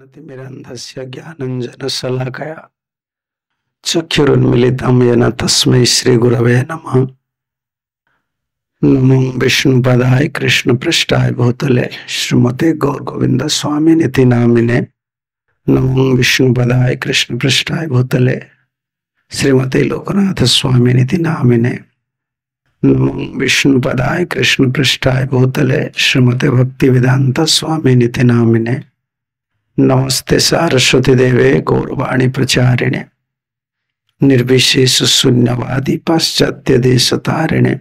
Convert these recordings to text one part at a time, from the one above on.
ज्ञानंजन सलाकया चक्षुरुन्मिलितं तस्म श्री गुरव नम नमो विष्णु पदाय कृष्ण कृष्णपृष्ठाय भूतले श्रीमते गौर गोविंद स्वामी स्वामिनिति नामिने नमो विष्णु पदाय कृष्ण कृष्णपृष्ठाय भूतले श्रीमते लोकनाथ स्वामी स्वामिनिति नामिने नमो विष्णु पदाय कृष्ण कृष्णपृष्ठाय भूतले श्रीमते भक्ति वेदांत स्वामी स्वामिनिति नामिने नमस्ते सारस्वती देवे गौरवाणी प्रचारिणे निर्विशेष शून्यवादी पाश्चात्य देश तारिणे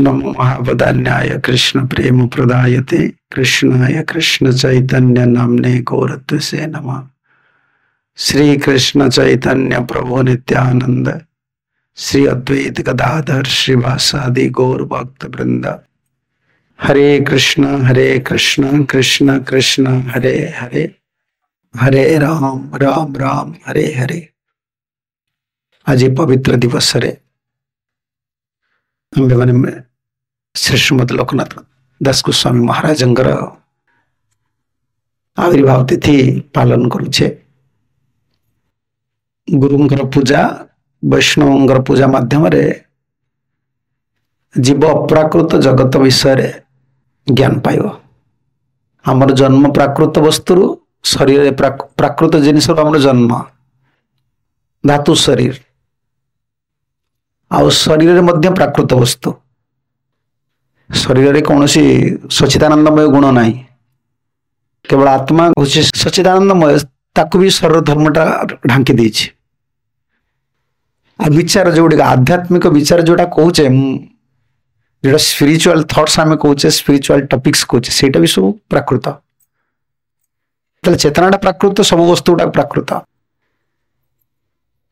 नमो महावदान्याय कृष्ण प्रेम प्रदायते कृष्णाय कृष्ण चैतन्य नामने गौरत्व से नम श्री कृष्ण चैतन्य प्रभु नित्यानंद श्री अद्वैत गदाधर श्रीवासादि गौर भक्त वृंदा हरे कृष्णा हरे कृष्णा कृष्णा कृष्णा हरे हरे हरे राम राम राम हरे हरे आज ये पवित्र दिवस है ಅಂಬೆವನ ಶ್ರೀ ಶ್ರೀಮದ್ ಲೋಕನಾಥ್ દાસ ગોસ્વામી મહારાજ અંગર આવિર્ભાવ તિથિ પાલન કરુછે ગુરુંકર પૂજા વૈષ્ણવંકર પૂજા માધ્યમરે જીવ અપ્રાકૃત જગત વિષୟରେ ଜ୍ଞାନ ପାଇବ ଆମର ଜନ୍ମ ପ୍ରାକୃତ ବସ୍ତୁରୁ ଶରୀରରେ ପ୍ରାକୃତ ଜିନିଷରୁ ଆମର ଜନ୍ମ ଧାତୁ ଶରୀର ଆଉ ଶରୀରରେ ମଧ୍ୟ ପ୍ରାକୃତ ବସ୍ତୁ ଶରୀରରେ କୌଣସି ସଚିଦାନନ୍ଦମୟ ଗୁଣ ନାହିଁ କେବଳ ଆତ୍ମା ହେଉଛି ସଚିଦାନନ୍ଦମୟ ତାକୁ ବି ଶରୀର ଧର୍ମଟା ଢାଙ୍କି ଦେଇଛି ଆଉ ବିଚାର ଯେଉଁଗୁଡ଼ିକ ଆଧ୍ୟାତ୍ମିକ ବିଚାର ଯେଉଁଟା କହୁଛେ ମୁଁ ଯେଉଁଟା ସ୍ପିରିଚୁଆଲ ଥଟ୍ସ ଆମେ କହୁଛେ ସ୍ପିରିଚୁଆଲ ଟପିକ୍ସ କହୁଛେ ସେଇଟା ବି ସବୁ ପ୍ରାକୃତ ତାହେଲେ ଚେତନାଟା ପ୍ରାକୃତ ସବୁ ବସ୍ତୁ ଗୁଡ଼ାକ ପ୍ରାକୃତ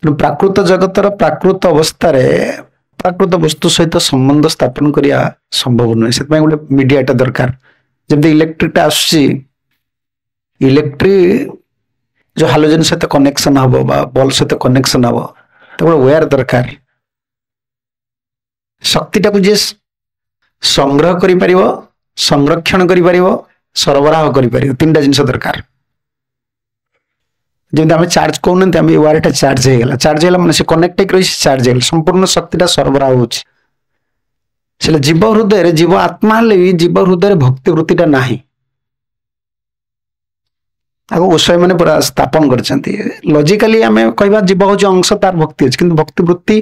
ତେଣୁ ପ୍ରାକୃତ ଜଗତର ପ୍ରାକୃତ ଅବସ୍ଥାରେ ପ୍ରାକୃତ ବସ୍ତୁ ସହିତ ସମ୍ବନ୍ଧ ସ୍ଥାପନ କରିବା ସମ୍ଭବ ନୁହେଁ ସେଥିପାଇଁ ଗୋଟେ ମିଡ଼ିଆଟା ଦରକାର ଯେମିତି ଇଲେକ୍ଟ୍ରିକଟା ଆସୁଛି ଇଲେକ୍ଟ୍ରି ଯେଉଁ ହାଲୋଜେନ୍ ସହିତ କନେକ୍ସନ୍ ହେବ ବା ବଲ୍ ସହିତ କନେକ୍ସନ୍ ହେବ ତ ଗୋଟେ ୱେୟାର ଦରକାର ଶକ୍ତିଟାକୁ ଯିଏ ସଂଗ୍ରହ କରିପାରିବ ସଂରକ୍ଷଣ କରିପାରିବ ସରବରାହ କରିପାରିବ ତିନିଟା ଜିନିଷ ଦରକାର ଯେମିତି ଆମେ ଚାର୍ଜ କହୁନାହାନ୍ତି ଆମେ ୱାୟାରଟା ଚାର୍ଜ ହେଇଗଲା ଚାର୍ଜ ହେଲା ମାନେ ସେ କନେକ୍ଟ ହେଇକି ରହିଛି ଚାର୍ଜ ହେଇଗଲା ସମ୍ପୂର୍ଣ୍ଣ ଶକ୍ତିଟା ସରବରାହ ହେଉଛି ସେଟା ଜୀବ ହୃଦୟରେ ଜୀବ ଆତ୍ମା ହେଲେ ବି ଜୀବ ହୃଦୟରେ ଭକ୍ତି ବୃତ୍ତିଟା ନାହିଁ ତାକୁ ଗୋସ୍ୱାମୀମାନେ ପୁରା ସ୍ଥାପନ କରିଛନ୍ତି ଲଜିକାଲି ଆମେ କହିବା ଜୀବ ହେଉଛି ଅଂଶ ତାର ଭକ୍ତି ଅଛି କିନ୍ତୁ ଭକ୍ତି ବୃତ୍ତି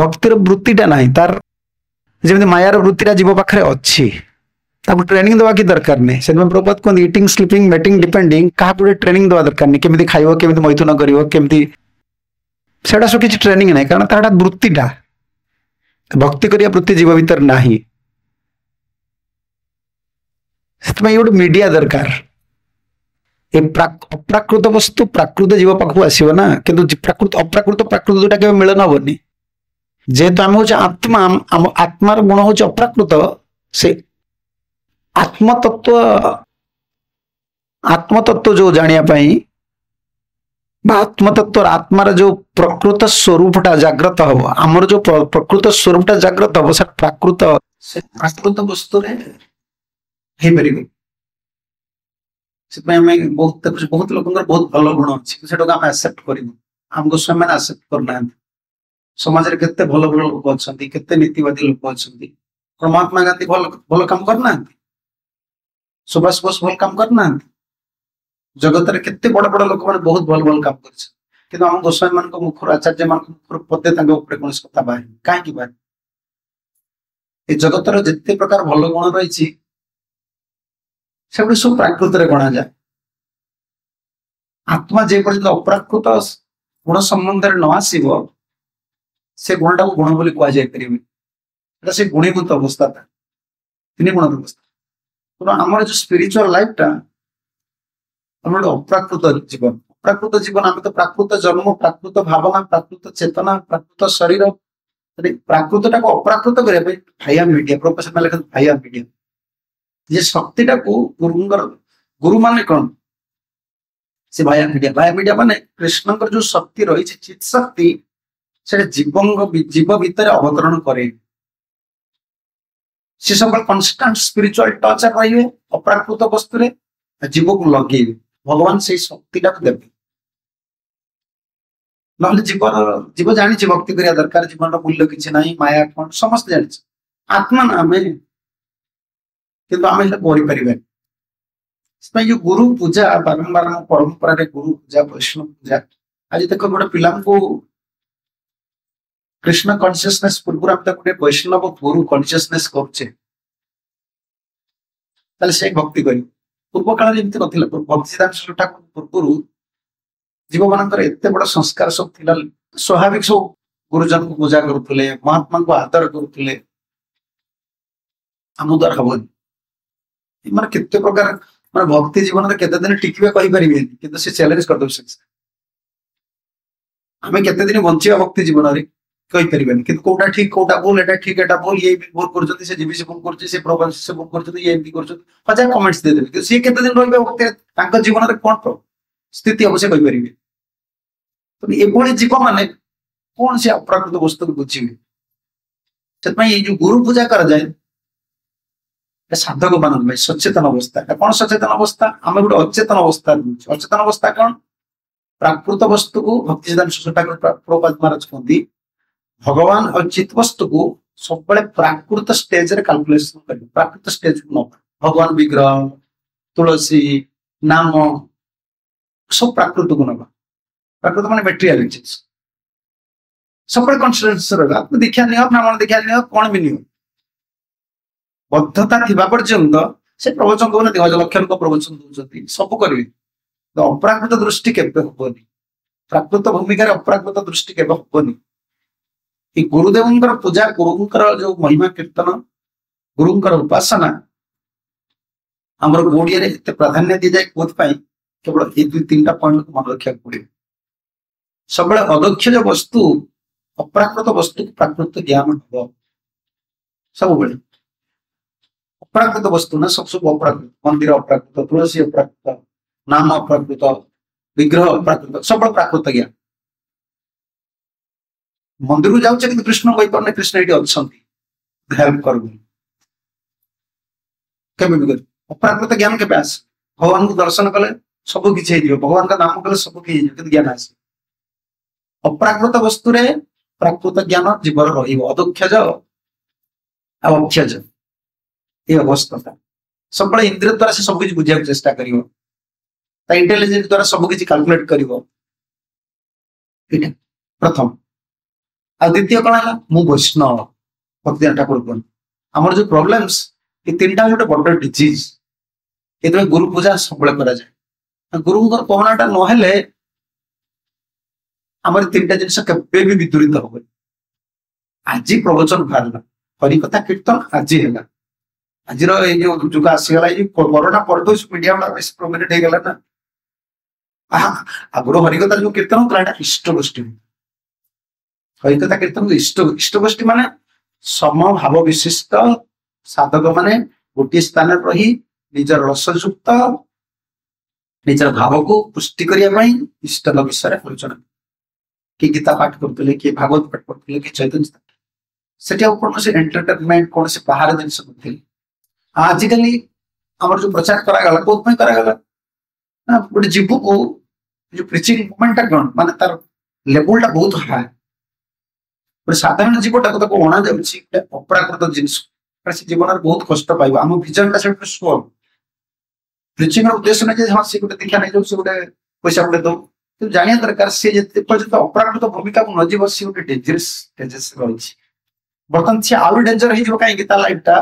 ଭକ୍ତିର ବୃତ୍ତିଟା ନାହିଁ ତାର जमी मायार वृत्तिरा जीव पाखे अच्छी ट्रेनिंग दवा कि दरकार नहीं प्रभात कहते इटिंग स्लीपिंग मेटिंग डिपेंडिंग क्या गोटे ट्रेनिंग दवा दरकार नहीं कमी खाइब कमी मैथुन करमी से किसी ट्रेनिंग ना कारण तरह वृत्तिटा भक्ति करने वृत्ति जीव भितर ना गोटे मीडिया दरकार अप्राकृत वस्तु प्राकृत जीव पाखु आसवना प्राकृत अप्राकृत प्राकृत दुटा के मिलन हेनी যেহেতু আমি হচ্ছে আত্মা আত্মার গুণ হচ্ছে অপ্রাকৃত সে আত্মতত্ত্ব আত্মতত্ত্ব যে জাঁয়া বা আত্মতত্ত্বর আত্মার যে প্রকৃত স্বরূপটা জাগ্রত হব আমার যে প্রকৃত স্বরূপটা জাগ্রত হব সে প্রাকৃত প্রাকৃত বস্তুরে ହେଇପାରିବେ সেপাই আমি বহুত বহুত লোকঙ্কর বহুত ভালো গুণ ଗୁଣ সেটাকে আমি অ্যাকসেপ্ট করিব କରିବୁ ଆମକୁ ସେମାନେ ଆକ୍ସେପ୍ଟ କରୁନାହାନ୍ତି ସମାଜରେ କେତେ ଭଲ ଭଲ ଲୋକ ଅଛନ୍ତି କେତେ ନୀତିବାଦୀ ଲୋକ ଅଛନ୍ତି କ'ଣ ମହାତ୍ମା ଗାନ୍ଧୀ ଭଲ ଭଲ କାମ କରିନାହାନ୍ତି ସୁଭାଷ ବୋଷ ଭଲ କାମ କରିନାହାନ୍ତି ଜଗତରେ କେତେ ବଡ ବଡ ଲୋକମାନେ ବହୁତ ଭଲ ଭଲ କାମ କରିଛନ୍ତି କିନ୍ତୁ ଆମ ଗୋସ୍ୱାମୀମାନଙ୍କ ମୁଖରୁ ଆଚାର୍ଯ୍ୟମାନଙ୍କ ମୁଖରୁ ପଦେ ତାଙ୍କ ଉପରେ କୌଣସି କଥା ବାହାରିନି କାହିଁକି ବାହାରିନି ଏ ଜଗତର ଯେତେ ପ୍ରକାର ଭଲ ଗୁଣ ରହିଛି ସେଗୁଡିକ ସବୁ ପ୍ରାକୃତରେ ଗଣାଯାଏ ଆତ୍ମା ଯେପର୍ଯ୍ୟନ୍ତ ଅପ୍ରାକୃତ ଗୁଣ ସମ୍ବନ୍ଧରେ ନ ଆସିବ ସେ ଗୁଣଟାକୁ ଗୁଣ ବୋଲି କୁହାଯାଇପାରିବନି ଏଇଟା ସେ ଗୁଣୀଭୂତ ଅବସ୍ଥାଟା ତିନି ଗୁଣ ବ୍ୟବସ୍ଥା ତେଣୁ ଆମର ଯୋଉ ସ୍ପିରିଚୁଆଲ ଲାଇଫଟା ଆମର ଗୋଟେ ଅପ୍ରାକୃତ ଜୀବନ ଅପ୍ରାକୃତ ଜୀବନ ଆମେ ତ ପ୍ରାକୃତ ଜନ୍ମ ପ୍ରାକୃତ ଭାବନା ପ୍ରାକୃତ ଚେତନା ପ୍ରାକୃତ ଶରୀର ପ୍ରାକୃତଟାକୁ ଅପ୍ରାକୃତ କରିବା ପାଇଁ ଭାୟା ମିଡିଆ ପ୍ରଫେସର ଲେଖନ୍ତି ଭାୟା ମିଡିଆ ଯେ ଶକ୍ତିଟାକୁ ଗୁରୁଙ୍କର ଗୁରୁମାନେ କଣ ସେ ଭାୟା ମିଡିଆ ଭାୟା ମିଡିଆ ମାନେ କୃଷ୍ଣଙ୍କର ଯୋଉ ଶକ୍ତି ରହିଛି ଚିତ ଶକ୍ତି সেটা জীবঙ্গ জীব ভিতরে অবতরণ করে সে সবুজ কনস্টান্ট স্পিরিচুয়াল টচর ରହିବେ ଅପ୍ରାକୃତ ବସ୍ତୁରେ ଜୀବକୁ ଲଗେଇବେ ଭଗବାନ ସେଇ ଶକ୍ତିଟାକୁ ଦେବେ ନହେଲେ ଜୀବନ ଜୀବ ଜାଣିଛି ଭକ୍ତି କରିବା ଦରକାର ଜୀବନର ମୂଲ୍ୟ କିଛି ନାହିଁ ମାୟା କ'ଣ ସମସ୍ତେ ଜାଣିଛି ଆତ୍ମା ନା ଆମେ କିନ୍ତୁ ଆମେ ହେଲେ କରିପାରିବାନି ସେଥିପାଇଁ ଯୋଉ ଗୁରୁ ପୂଜା ବାରମ୍ବାର ଆମ ପରମ୍ପରାରେ ଗୁରୁ ପୂଜା ବୈଷ୍ଣବ ପୂଜା ଆଜି ଦେଖ ଗୋଟେ ପିଲାଙ୍କୁ ಕೃಷ್ಣ ಕಾನ್ಶಿಯಸ್ನೆಸ್ ಪೂರ್ಗುರು আমি তাকে বৈষ্ণব গুরু কনসিয়াসনেস করছে তাহলে সে ভক্তি করি পূর্বকাଳରେ ଏମିତି ନଥିଲା ଭକ୍ତିଦାନ ଠାକୁର ପୂର୍ବରୁ ଜୀବମାନଙ୍କର ଏତେ ବଡ ସଂସ୍କାର ସବୁ ଥିଲା ସ୍ୱାଭାବିକ ସବୁ ଗୁରୁଜନଙ୍କୁ ପୂଜା କରୁଥିଲେ ମହାତ୍ମାଙ୍କୁ ଆଦର କରୁଥିଲେ ଆମ ଦ୍ୱାରା ହବନି ଏମାନେ କେତେ ପ୍ରକାର ମାନେ ଭକ୍ତି ଜୀବନରେ କେତେ ଦିନ ଟିକିବେ କହିପାରିବେନି କିନ୍ତୁ ସେ ଚ୍ୟାଲେଞ୍ଜ କରିଦେବେ ସେ ଆମେ କେତେ ଦିନ ବଞ୍ଚିବା ଭକ୍ତି ଜୀବନରେ କହିପାରିବେନି କିନ୍ତୁ କୋଉଟା ଠିକ କୋଉଟା ଭୁଲ ଏଟା ଠିକ ଏଟା ଭୁଲ ଇଏ ଭୁଲ କରୁଛନ୍ତି ସେ ଜିବି ଭୁଲ କରୁଛି ସେ ପ୍ରୋଗ୍ରାମ ସେ ଭୁଲ କରୁଛନ୍ତି ଇଏ ଏମିତି କରୁଛନ୍ତି ହଜାର କମେଣ୍ଟସ ଦେଇଦେବେ କିନ୍ତୁ ସିଏ କେତେ ଦିନ ରହିବେ ତାଙ୍କ ଜୀବନରେ କଣ ସ୍ଥିତି ହବ ସେ କହିପାରିବେ ଏଭଳି ଜୀବ ମାନେ କଣ ସେ ଅପ୍ରାକୃତ ବସ୍ତୁକୁ ବୁଝିବେ ସେଥିପାଇଁ ଏଇ ଯୋଉ ଗୁରୁ ପୂଜା କରାଯାଏ এটা সাধক বানান ভাই সচেতন অবস্থা এটা কোন সচেতন অবস্থা আমি গোটে অচেতন অবস্থা রয়েছে অচেতন অবস্থা কোন প্রাকৃত বস্তুকু ভক্তি সিদ্ধান্ত শ্বশুর ঠাকুর প্রপাত মহারাজ কুহতি ଭଗବାନ ଆଉ ଚିତ୍ବସ୍ତୁକୁ ସବୁବେଳେ ପ୍ରାକୃତ ଷ୍ଟେଜରେ କାଲକୁଲେସନ କରିବେ ପ୍ରାକୃତ ଷ୍ଟେଜକୁ ନ ଭଗବାନ ବିଗ୍ରହ ତୁଳସୀ ନାମ ସବୁ ପ୍ରାକୃତକୁ ନବା ପ୍ରାକୃତ ମାନେ ମେଟେରିଆଲ ଜିନିଷ ସବୁବେଳେ କନସିଡେନ୍ସ ରହିବା ଆତ୍ମ ଦୀକ୍ଷା ନିଅ ବ୍ରାହ୍ମଣ ଦୀକ୍ଷା ନିଅ କଣ ବି ନିଅ ବଦ୍ଧତା ଥିବା ପର୍ଯ୍ୟନ୍ତ ସେ ପ୍ରବଚନ କହୁନାହାନ୍ତି ହଜାର ଲକ୍ଷ ଲୋକ ପ୍ରବଚନ ଦଉଛନ୍ତି ସବୁ କରିବେ ଅପ୍ରାକୃତ ଦୃଷ୍ଟି କେବେ ହବନି ପ୍ରାକୃତ ଭୂମିକାରେ ଅପ୍ରାକୃତ ଦୃଷ୍ଟି କେବେ ହବନି गुरुदेव पूजा गुरु जो महिमा कीर्तन गुरु उपासना आम ओडिये प्राधान्य दी जाए कौपी केवल ये दु तीन टाइम पॉइंट को मन रखा पड़े सब अदक्ष जो वस्तु अप्राकृत वस्तु प्राकृत ज्ञान हम सब अप्राकृत वस्तु ना सब सब अप्राकृत मंदिर अप्राकृत तुलसी अप्राकृत नाम अप्राकृत विग्रह अप्राकृत सब प्राकृत ज्ञान ମନ୍ଦିରକୁ ଯାଉଛେ କିନ୍ତୁ କୃଷ୍ଣ କହିପାରୁନି କୃଷ୍ଣ ଏଠି ଅଛନ୍ତି ହେଲ୍ପ କର ବୋଲି କେବେ ବି ଅପରାକୃତ ଜ୍ଞାନ କେବେ ଆସେ ଭଗବାନଙ୍କୁ ଦର୍ଶନ କଲେ ସବୁ କିଛି ହେଇଯିବ ଭଗବାନଙ୍କ ନାମ କଲେ ସବୁ କିଛି ହେଇଯିବ କିନ୍ତୁ ଜ୍ଞାନ ଆସେ ଅପ୍ରାକୃତ ବସ୍ତୁରେ ପ୍ରାକୃତ ଜ୍ଞାନ ଜୀବର ରହିବ ଅଦକ୍ଷଜ ଆଉ ଅକ୍ଷଜ ଏ ଅବସ୍ଥାଟା ସବୁବେଳେ ଇନ୍ଦ୍ରିୟ ଦ୍ୱାରା ସେ ସବୁ କିଛି ବୁଝିବାକୁ ଚେଷ୍ଟା କରିବ ତା ଇଣ୍ଟେଲିଜେନ୍ସ ଦ୍ୱାରା ସବୁ କିଛି କାଲକୁଲେଟ୍ କରିବ ଏଇଟା ପ୍ରଥମ ଆଉ ଦ୍ୱିତୀୟ କଣ ହେଲା ମୁଁ ବୈଷ୍ଣବ ଭକ୍ତିଜନ ଠାକୁର କୁହନ୍ତି ଆମର ଯୋଉ ପ୍ରୋବ୍ଲେମ୍ସ ଏ ତିନିଟା ହଉଛି ଗୋଟେ ବଡ ଡିଜିଜ୍ ଏଥିପାଇଁ ଗୁରୁ ପୂଜା ସବୁବେଳେ କରାଯାଏ ଗୁରୁଙ୍କର କହଣାଟା ନହେଲେ ଆମର ତିନିଟା ଜିନିଷ କେବେ ବି ବିଦୂରିତ ହବନି ଆଜି ପ୍ରବଚନ ବାହାରିଲା ହରିକଥା କୀର୍ତ୍ତନ ଆଜି ହେଲା ଆଜିର ଏଇ ଯୋଉ ଯୁଗ ଆସିଗଲା ଏଇ କରୋନା ପରଠୁ ମିଡିଆ ଗୁଡା ବେଶୀ ପ୍ରମିନେଟ୍ ହେଇଗଲା ନା ଆଗରୁ ହରିକଥା ଯୋଉ କୀର୍ତ୍ତନ ହଉଥିଲା ଏଇଟା ଇଷ୍ଟ ଗୋଷ୍ଠୀ ऐकता कीर्तन को इष्ट इष्टगोष्ठी मान समभाव विशिष्ट साधक मान गोटे स्थान रही निजर रसयुक्त निजर भाव को पुष्टि करने इष्ट विषय आलोचना किए गीता पाठ कर किए भागवत पाठ कर चैतन्य से कौन से एंटरटेनमेंट कौन से बाहर जिनस कर आज कल आम जो प्रचार कर गोटे जीव को जो कौन मान तार लेवल टा बहुत हाई ଗୋଟେ ସାଧାରଣ ଜୀବଟା ତାକୁ ଅଣାଯାଉଛି ଗୋଟେ ଅପରାକୃତ ଜିନିଷ ସେ ଜୀବନରେ ବହୁତ କଷ୍ଟ ପାଇବ ଆମ ଭିଜନଟା ସେଠି ଷ୍ଟ୍ରଙ୍ଗ ବ୍ଲିଚିଂର ଉଦ୍ଦେଶ୍ୟ ନାହିଁ ଯେ ହଁ ସେ ଗୋଟେ ଦୀକ୍ଷା ନେଇଯାଉ ସେ ଗୋଟେ ପଇସା ଗୋଟେ ଦଉ କିନ୍ତୁ ଜାଣିବା ଦରକାର ସେ ଯେତେ ପର୍ଯ୍ୟନ୍ତ ଅପରାକୃତ ଭୂମିକାକୁ ନ ଯିବ ସେ ଗୋଟେ ଡେଞ୍ଜରସ୍ ଡେଞ୍ଜରସ୍ ରହିଛି ବର୍ତ୍ତମାନ ସେ ଆହୁରି ଡେଞ୍ଜର ହେଇଯିବ କାହିଁକି ତା ଲାଇଫଟା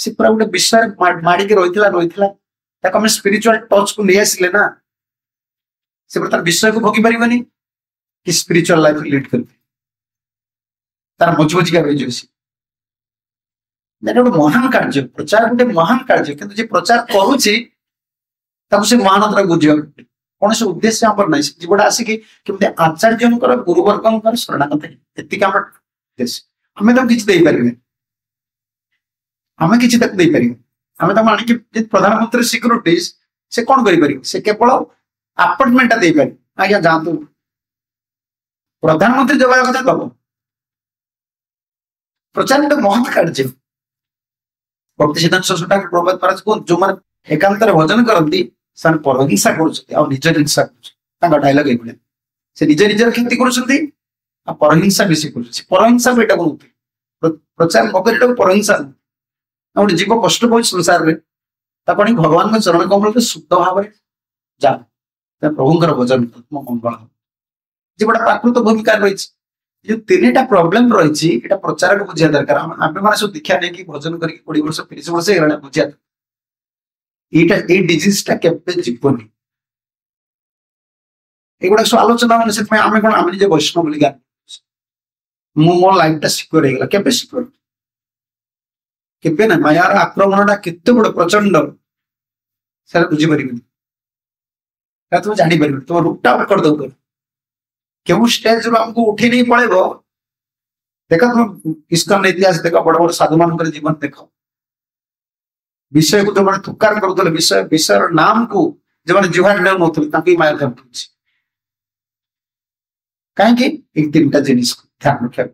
ସେ ପୁରା ଗୋଟେ ବିଷୟରେ ମାଡ଼ିକି ରହିଥିଲା ରହିଥିଲା ତାକୁ ଆମେ ସ୍ପିରିଚୁଆଲ ଟଚ୍କୁ ନେଇ ଆସିଲେ ନା ସେ ପୁରା ତାର ବିଷୟକୁ ଭୋଗି ପାରିବନି କି ସ୍ପିରିଚୁଆଲ ଲାଇଫ ଲିଡ୍ କରିବେ ତାର ବୁଝିବୁଝିକା ବି ଯୋଶୀ ଏଇଟା ଗୋଟେ ମହାନ କାର୍ଯ୍ୟ ପ୍ରଚାର ଗୋଟେ ମହାନ କାର୍ଯ୍ୟ କିନ୍ତୁ ଯିଏ ପ୍ରଚାର କରୁଛି ତାକୁ ସେ ମହାନତାକୁ ବୁଝିବାକୁ କୌଣସି ଉଦ୍ଦେଶ୍ୟ ଆମର ନାହିଁ ସେ ଜୀବଟା ଆସିକି କେମିତି ଆଚାର୍ଯ୍ୟଙ୍କର ଗୁରୁବର୍ଗଙ୍କର ଶରଣାଗତ ଏତିକି ଆମର ଉଦ୍ଦେଶ୍ୟ ଆମେ ତାକୁ କିଛି ଦେଇପାରିବେ ଆମେ କିଛି ତାକୁ ଦେଇପାରିବେ ଆମେ ତାକୁ ଆଣିକି ପ୍ରଧାନମନ୍ତ୍ରୀ ସିକ୍ୟୁରିଟିଜ ସେ କଣ କରିପାରିବେ ସେ କେବଳ ଆପଏଣ୍ଟମେଣ୍ଟଟା ଦେଇପାରିବେ ଆଜ୍ଞା ଯାଆନ୍ତୁ ପ୍ରଧାନମନ୍ତ୍ରୀ ଯୋଗାଇବା କଥା ଦବ प्रचंड मोहन काढिजे ଭକ୍ତି ସିଦ୍ଧାନ୍ତ ସରସ୍ୱତୀ ପ୍ରଭାତ ମହାରାଜ କୁହନ୍ତୁ ଯୋଉମାନେ ଏକାନ୍ତରେ ଭଜନ କରନ୍ତି ସେମାନେ ପରହିଂସା କରୁଛନ୍ତି ଆଉ ନିଜର ହିଂସା କରୁଛନ୍ତି ତାଙ୍କ ଡାଇଲଗ ଏଇଭଳିଆ ସେ ନିଜ ନିଜର କ୍ଷତି କରୁଛନ୍ତି ଆଉ ପରହିଂସା ବେଶୀ କରୁଛନ୍ତି ପରହିଂସା ବି ଏଇଟା କରୁଛନ୍ତି ପ୍ରଚାର ପକେଟାକୁ ପରହିଂସା ଗୋଟେ ଜୀବ କଷ୍ଟ ପାଉଛି ସଂସାରରେ ତାକୁ ଆଣି ଭଗବାନଙ୍କ ଚରଣ କମଳରେ ଶୁଦ୍ଧ ଭାବରେ ଯାଅ ପ୍ରଭୁଙ୍କର ଭଜନ ମୋ ମଙ୍ଗଳ ହବ ଯେ ଗୋଟେ ପ୍ରାକୃତ ଭୂମିକା ରହିଛି ଯେଉଁ ତିନିଟା ପ୍ରୋବ୍ଲେମ ରହିଛି ଏଇଟା ପ୍ରଚାରକୁ ବୁଝିବା ଦରକାର ଆମେମାନେ ସବୁ ଦେଖିବା ନେଇକି ଭୋଜନ କରିକି କୋଡିଏ ବର୍ଷ ତିରିଶ ବର୍ଷ ହେଇଗଲାଣି ବୁଝିବା ଏଇଟା ଏଇ ଡିଜିଜଟା କେବେ ଯିବନି ଏଗୁଡା ସବୁ ଆଲୋଚନା ମାନେ ସେଥିପାଇଁ ଆମେ କଣ ଆମେ ନିଜେ ବୈଷ୍ଣବ ବୋଲି ଗାଁ ମୁଁ ମୋ ଲାଇଫଟା ସିକ୍ୟୁର ହେଇଗଲା କେବେ ସିକ୍ୟୁର କେବେ ନା ମାୟାର ଆକ୍ରମଣଟା କେତେ ବଡ ପ୍ରଚଣ୍ଡ ସେଟା ବୁଝିପାରିବିନି ସେଟା ତୁମେ ଜାଣିପାରିବନି ତୁମ ରୁଟ୍ଟା କରିଦେବୁ કે હું સ્ટેજ ઉપર હું ઉઠી નહીં પડે બ દેખો તમ ઇસકા મે ઇતિહાસ દેખો બડા બડા સાધુમાન કરે જીવન દેખો વિષય કો તમારે ઠુક્કાર કરતોલે વિષય વિષર નામ કો જે મને જોહક નામ હોતલ તાકી માયક પૂછી કાહી કે ઇક તીનટા જનીસ ધ્યાન રાખ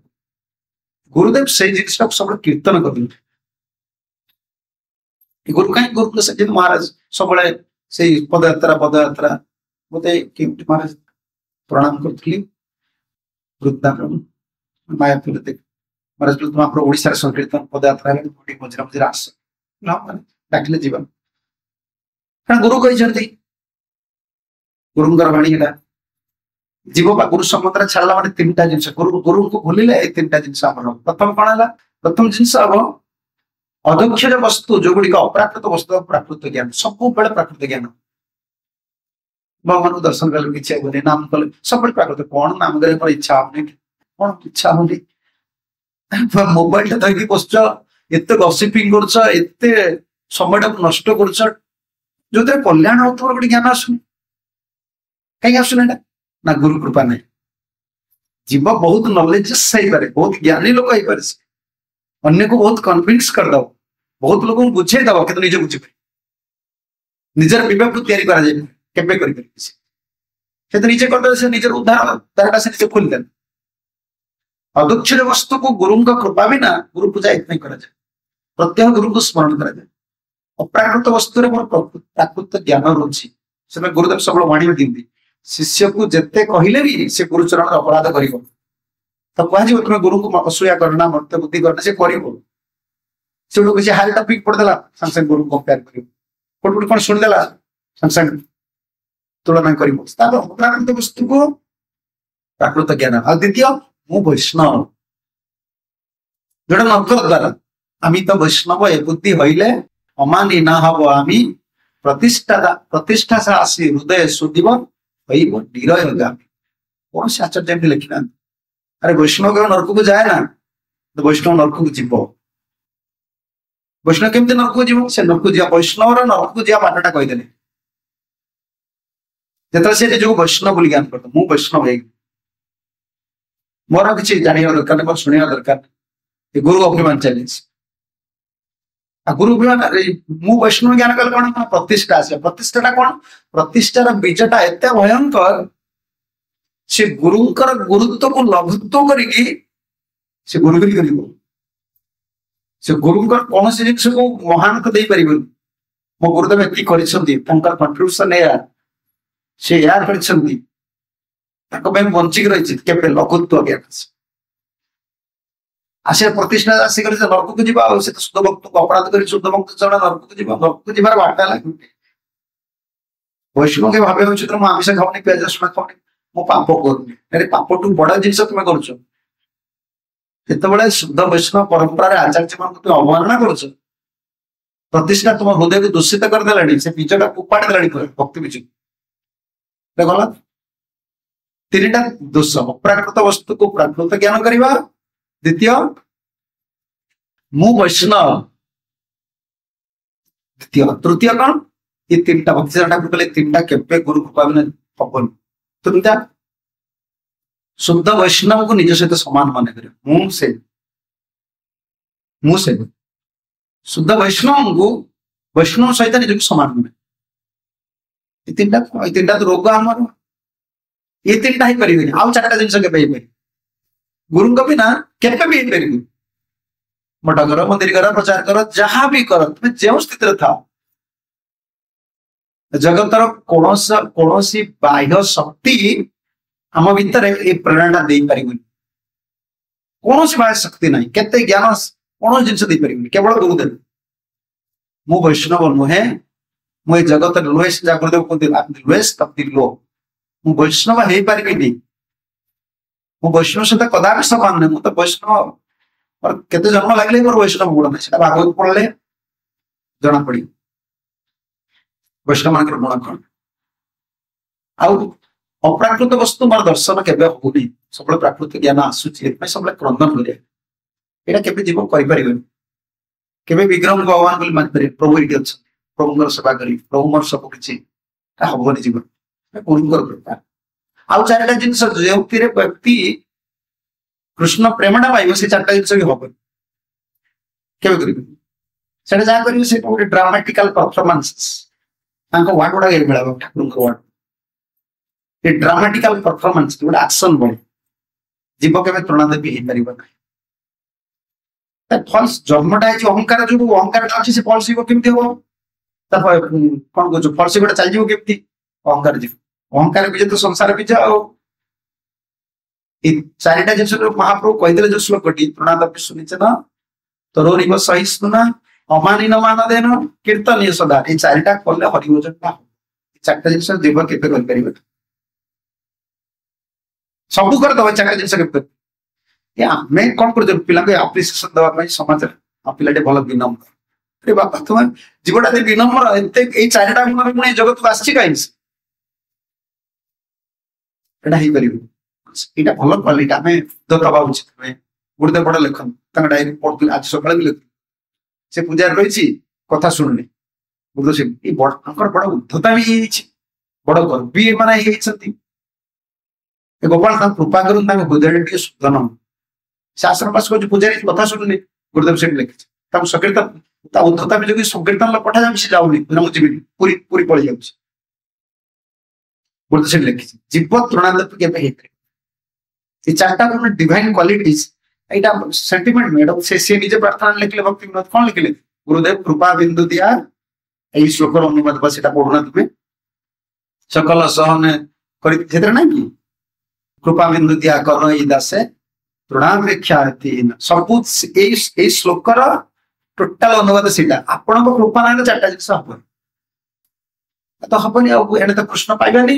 ગુરુદેવ સહી જનીસ સબ કીર્તન કરત ઇ ગુરુ કાઈ ગુરુ સદેવ મહારાજ સબળે સહી પદયાત્રા પદયાત્રા બોતે કીપ મહારાજ प्रणाम रुद् प्रभु मृत्यु सङ्की पद यत्रा मजिराम आसके जीवन त गुरु कि गुरुङ वाणी जीव गुरु सम्पदा छाडला मिस गुर गुरु खोलिति प्रथम कला प्रथम जिनिस अब वस्तु जो गुडिक अप्राकृत वस्तु प्राकृत ज्ञान सब बेला ज्ञान भगवान् दर्शन इच्छा नाम गर्ने सबै त किन नाम मलाई इच्छा हुनु पर मोबाइल गर्छ पसुछ ए नष्ट गर्छ कल्याण गोटे ज्ञान कृपा नै जो बहुत नलेज बहुत ज्ञानी लोक अन्यको बहुत कन्भिन्स गरिद बहुत लोक निज बुझि निजर विभाग तयारी কেমনে করে ফেলতেছে সে তো নিজে করবে সে নিজের উদ্ধার উদ্ধারটা সে নিজে খুললেন অদক্ষিণ বস্তুকে গুরুঙ্গ কৃপাবি না গুরু পূজা এখানে করা যায় প্রত্যেক গুরুকে স্মরণ করা যায় অপ্রাকৃত বস্তুরে মোর প্রাকৃত জ্ঞান রয়েছে সেটা গুরুদেব সবল বাণী দিকে শিষ্যকু যেতে কহিলে বি সে গুরুচরণের অপরাধ করিব ତ କୁହାଯିବ ତୁମେ ଗୁରୁକୁ ଅସୂୟା କରନା ମତେ ବୁଦ୍ଧି କରନା ସେ କରିବ ସେଠୁ କିଛି ହାରିଟା ପିକ୍ ପଡ଼ିଦେଲା ସାଙ୍ଗେ ସାଙ୍ଗେ ଗୁରୁକୁ କମ୍ପେୟାର କରିବ କୋଉଠି କୋଉଠି କଣ ଶୁଣିଦେଲା ସାଙ୍ଗେ ସାଙ୍ଗେ ତୁଳନା କରିବୁ ତାର ଅପରାନନ୍ଦ ବସ୍ତୁକୁ ପ୍ରାକୃତ ଜ୍ଞାନ ଆଉ ଦ୍ୱିତୀୟ ମୁଁ ବୈଷ୍ଣବ ଯୋଉଟା ନଙ୍କ ଦ୍ଵାରା আমি তো বৈষ্ণব এ বুদ্ধি হইলে অমানি না হব আমি প্রতিষ্ঠা প্রতিষ্ঠা আসি হৃদয়ে শুধিব হইব নিরয় গামী কৌশি আচার্য এমনি লেখি না আরে বৈষ্ণব কেউ নরকକୁ যায় না বৈষ্ণব ଯିବ বৈষ্ণব কেମିତି নরকକୁ ଯିବ ସେ ନରକକୁ ଯିବା ବୈଷ୍ଣବର ନରକକୁ ଯିବା ବାଟଟା କହିଦେଲେ ଯେତେବେଳେ ସେ ବୈଷ୍ଣବ ବୋଲି ଜ୍ଞାନ କରିଦେବ ମୁଁ ବୈଷ୍ଣବ ହେଇଗଲି ମୋର କିଛି ଜାଣିବା ଦରକାର ନାହିଁ ମୋର ଶୁଣିବା ଦରକାର ନାହିଁ ଗୁରୁ ଅଭିମାନ ଚାଲିଛି ଆଉ ଗୁରୁ ଅଭିମାନ ମୁଁ ବୈଷ୍ଣବ ଜ୍ଞାନ କଲେ କଣ ପ୍ରତିଷ୍ଠା ଆସିବ ପ୍ରତିଷ୍ଠାଟା କଣ ପ୍ରତିଷ୍ଠାର ବୀଜଟା ଏତେ ଭୟଙ୍କର ସେ ଗୁରୁଙ୍କର ଗୁରୁତ୍ୱକୁ ଲଘୁତ୍ୱ କରିକି ସେ ଗୁରୁଗିରି କରିବ ସେ ଗୁରୁଙ୍କର କୌଣସି ଜିନିଷକୁ ମହାନକୁ ଦେଇପାରିବନି ମୋ ଗୁରୁଦେବ ଏତିକି କରିଛନ୍ତି ତାଙ୍କର କଣ୍ଟ୍ରିବ୍ୟୁସନ ଏହା ସେ ଏହା କରିଛନ୍ତି ତାଙ୍କ ପାଇଁ ବଞ୍ଚିକି ରହିଛି କେବେ ଲଘୁତ୍ୱ ଜ୍ଞାନ ଅଛି ଆସିବା ପ୍ରତିଷ୍ଠା ଆସିକରି ସେ ନରକକୁ ଯିବା ଆଉ ସେ ତ ଶୁଦ୍ଧଭକ୍ତକୁ ଅପରାଧ କରି ଶୁଦ୍ଧଭକ୍ତ ଛଡ଼ା ନରକକୁ ଯିବା ନରକକୁ ଯିବାର ବାଟ ହେଲା ଗୋଟେ ବୈଷ୍ଣବ ଭାବେ ହଉଛି ମୁଁ ଆମିଷ ଖାଉନି ପିଆଜ ରସୁଣ ଖାଉନି ମୁଁ ପାପ କରୁନି ଆରେ ପାପଠୁ ବଡ ଜିନିଷ ତୁମେ କରୁଛ ଯେତେବେଳେ ଶୁଦ୍ଧ ବୈଷ୍ଣବ ପରମ୍ପରାରେ ଆଚାର୍ଯ୍ୟମାନଙ୍କୁ ତୁମେ ଅବମାନନା କରୁଛ ପ୍ରତିଷ୍ଠା ତୁମ ହୃଦୟକୁ ଦୂଷିତ କରିଦେଲାଣି ସେ ବୀଜଟା ଉପାଡ଼ି ଦେଲାଣି ଭକ୍ତି ବୀଜକୁ ଦେଖଲା ତିନିଟା ଦୁଃସମ ପ୍ରାକୃତ ବସ୍ତୁକୁ ପ୍ରାକୃତ ଜ୍ଞାନ କରିବା ଦ୍ୱିତୀୟ ମୁଁ ବୈଷ୍ଣବ ଦ୍ୱିତୀୟ ତୃତୀୟ କଣ ଏ ତିନିଟା ଭକ୍ତି ଠାକୁର କହିଲେ ତିନିଟା କେବେ ଗୁରୁ କୃପା ବିନା ହବନି ତିନିଟା ଶୁଦ୍ଧ ବୈଷ୍ଣବକୁ ନିଜ ସହିତ ସମାନ ମନେ କରିବ ମୁଁ ସେ ମୁଁ ସେ ଶୁଦ୍ଧ ବୈଷ୍ଣବଙ୍କୁ ବୈଷ୍ଣବ ସହିତ ନିଜକୁ ସମାନ ମନେ रोग आम ये तीन टाइम पर चार जिन गुरु भी के मट कर मंदिर कर प्रचार कर जहां भी कर तुम जो स्थित था जगतर कौन सी बाह्य शक्ति आम भितर ये प्रेरणा दे पार कौन सी बाह्य शक्ति ना के ज्ञान कौन जिन केवल गुरुदेव मु वैष्णव नुहे ମୁଁ ଏ ଜଗତର ଲୋଏଷ୍ଟ ଯାହା ଗୁରୁଦେବ କୁହନ୍ତି ଆମ୍ ଦି ଲୋଏଷ୍ଟ ଲୋ ମୁଁ ବୈଷ୍ଣବ ହେଇପାରିବିନି ମୁଁ ବୈଷ୍ଣବ ସହିତ କଦାପି ସମାନ ନୁହେଁ ମୁଁ ତ ବୈଷ୍ଣବ ମୋର କେତେ ଜନ୍ମ ଲାଗିଲେ ମୋର ବୈଷ୍ଣବ ଗୁଣ ନାହିଁ ସେଟା ଭାଗବତ ପଢିଲେ ଜଣାପଡିବ ବୈଷ୍ଣବ ମାନଙ୍କର ଗୁଣ କଣ ଆଉ ଅପ୍ରାକୃତ ବସ୍ତୁ ମୋର ଦର୍ଶନ କେବେ ହଉନି ସବୁବେଳେ ପ୍ରାକୃତିକ ଜ୍ଞାନ ଆସୁଛି ଏଥିପାଇଁ ସବୁବେଳେ କ୍ରନ୍ଦନ କରିବା ଏଇଟା କେବେ ଜୀବ କରିପାରିବେନି କେବେ ବିଗ୍ରହଙ୍କୁ ଭଗବାନ ବୋଲି ମାନିପାରିବେ ପ୍ରଭୁ ଏଇଠି ଅଛନ୍ତି प्रभु सेवा कर प्रभु सब किसी हमने जीवन गुरुकर कृपा आ चार जिन व्यक्ति कृष्ण प्रेम से चार जिन हमें ड्रामाटिकल वार्ड गुडा मिल ठाकुर ड्रामाटिकल परफर्मांस गोटे आक्शन बड़े जीव के तृणादेवी फल्स जन्म अहंकार जो अहंकार ତା କଣ କହୁଛୁ ଫଳସି ଗୋଟେ ଚାଲିଯିବ କେମିତି ଅହଙ୍କାର ଯିବ ଅହଙ୍କାର ବିଜେ ତ ସଂସାର ବିଜେ ଆଉ ଏ ଚାରିଟା ଜିନିଷ ମହାପ୍ରଭୁ କହିଦେଲେ ଯୋଉ ଶ୍ଳୋକଟି ପ୍ରଣାଦ ସୁନିଚେନ ତୋରିବ ସହିଷ୍ଣୁନା ଅମାନି ନମାନ ଦେନ କୀର୍ତ୍ତନୀୟ ସଦା ଏଇ ଚାରିଟା କଲେ ହରିଭୋଜନ ନା ଚାରିଟା ଜିନିଷ ଜୀବ କେବେ କରିପାରିବେ ସବୁ କରିଦବ ଚାରିଟା ଜିନିଷ କେବେ ଆମେ କଣ କରୁଛୁ ପିଲାଙ୍କୁ ଆପ୍ରିସିଏସନ ଦେବା ପାଇଁ ସମାଜରେ ଆଉ ପିଲାଟି ଭଲ ବିନମ୍ର ଆରେ ବାପା ତୁମେ ଜୀବଟା ଏତେ ବିନମ୍ର ଏତେ ଏଇ ଚାରିଟା ଗୁଣରେ ପୁଣି ଜଗତକୁ ଆସିଛି କାହିଁକି ଏଇଟା ହେଇପାରିବ ଏଇଟା ଭଲ କ୍ୱାଲିଟି ଆମେ ଦବା ଉଚିତ ଗୁରୁଦେବ ବଡ ଲେଖନ୍ତି ତାଙ୍କ ଡାଇରୀ ପଢୁଥିଲି ଆଜି ସକାଳେ ବି ଲେଖୁଥିଲି ସେ ପୂଜାରେ ରହିଛି କଥା ଶୁଣୁନି ଗୁରୁଦେବ ସେ ଏଇ ବଡ ତାଙ୍କର ବଡ ଉଦ୍ଧତା ବି ହେଇଯାଇଛି ବଡ ଗର୍ବୀ ଏମାନେ ହେଇଯାଇଛନ୍ତି ଗୋପାଳ ତାଙ୍କ କୃପା କରନ୍ତୁ ତାଙ୍କ ହୃଦୟରେ ଟିକେ ଶୁଦ୍ଧ ନ ସେ ଆଶ୍ରମ ପାସ କରୁଛି ପୂଜାରୀ କଥା ଶୁଣୁନି ଗୁରୁଦେବ ସେଠି ଲେଖିଛି ତାଙ୍କୁ ସକ୍ରିୟତା ତା ଉଦ୍ଧତା ଯୋଗୁଁ ସଂକୀର୍ତ୍ତନରେ ପଠାଯାଉଛି ସେ ଯାଉନି ମୁଁ ଯିବିନି ପୁରୀ ପୁରୀ ପଳେଇ ଯାଉଛି ମୁଁ ତ ସେଠି ଲେଖିଛି ଜୀବ ତୃଣାଲେପ କେବେ ହେଇପାରିବ ଏ ଚାରିଟା କଣ ଡିଭାଇନ୍ କ୍ୱାଲିଟିଜ ଏଇଟା ସେଣ୍ଟିମେଣ୍ଟ ମ୍ୟାଡମ୍ ସେ ସିଏ ନିଜେ ପ୍ରାର୍ଥନା ଲେଖିଲେ ଭକ୍ତି ବିନୋଦ କଣ ଲେଖିଲେ ଗୁରୁଦେବ କୃପା ବିନ୍ଦୁ ଦିଆ ଏଇ ଶ୍ଳୋକର ଅନୁବାଦ ବା ସେଟା ପଢୁନା ତୁମେ ସକଲ ସହନ କରି ସେଥିରେ ନାଇଁ କି କୃପା ବିନ୍ଦୁ ଦିଆ କର ଏଇ ଦାସେ ତୃଣାପେକ୍ଷା ସବୁ ଏଇ ଏଇ ଶ୍ଳୋକର ଟୋଟାଲ ଅନୁବାଦ ସେଇଟା ଆପଣଙ୍କ କୃପା ନାହିଁ ଚାରିଟା ଜିନିଷ ହବନି ତ ହବନି ଆଉ ଏଣେ ତ କୃଷ୍ଣ ପାଇବାନି